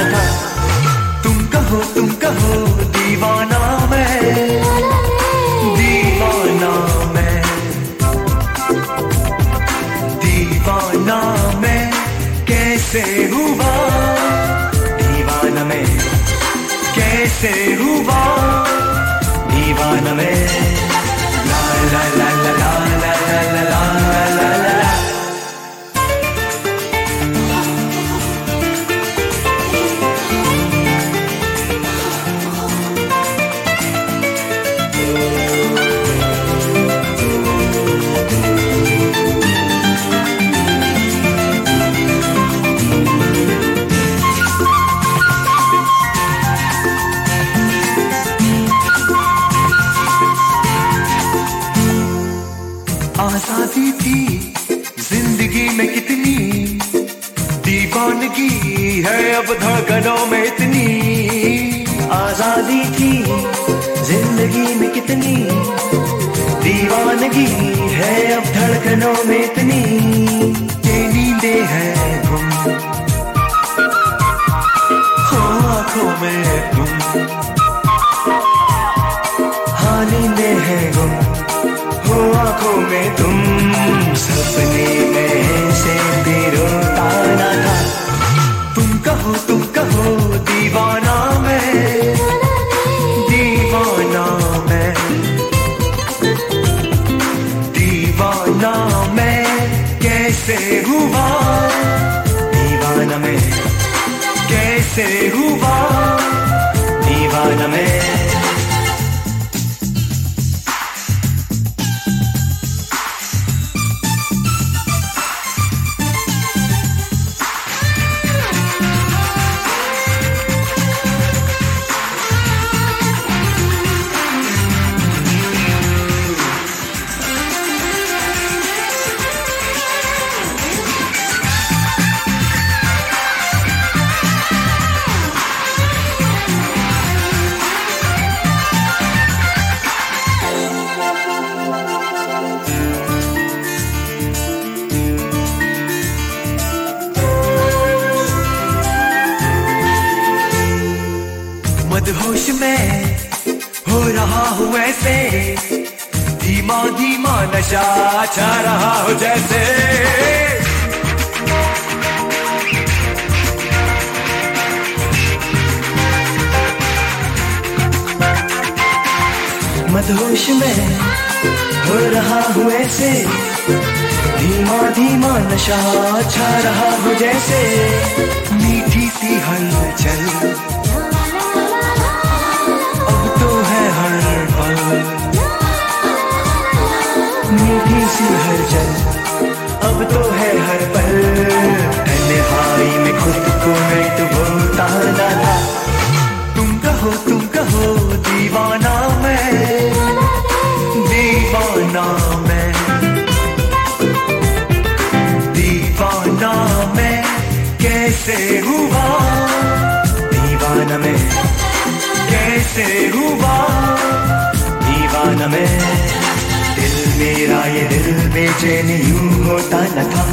था तुम कहो तुम कहो, दीवाना मैं। दीवाना मैं। दीवाना मैं। कैसे हुआ? दीवाना मैं। कैसे हुआ? दीवाना मैं। दीवानगी है अब धड़कनों में इतनी। आज़ादी की ज़िंदगी में कितनी। दीवानगी है अब धड़कनों में इतनी। ये नींदे है तुम। आँखों में तुम। कैसे हुआ दीवाना मैं कैसे मदहोश में हो रहा हूँ ऐसे। धीमा धीमा नशा छा रहा हो जैसे। मदहोश में हो रहा हूँ ऐसे। धीमा धीमा नशा छा रहा हो जैसे। मीठी सी हलचल कैसे हुआ? दीवान में कैसे हुआ? दीवान में दिल मेरा ये दिल बेचैन यूँ होता न था।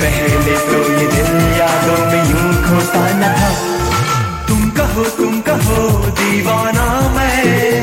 पहले तो ये दिल यादों में यूँ खोता न था। तुम कहो तुम कहो, दीवाना मैं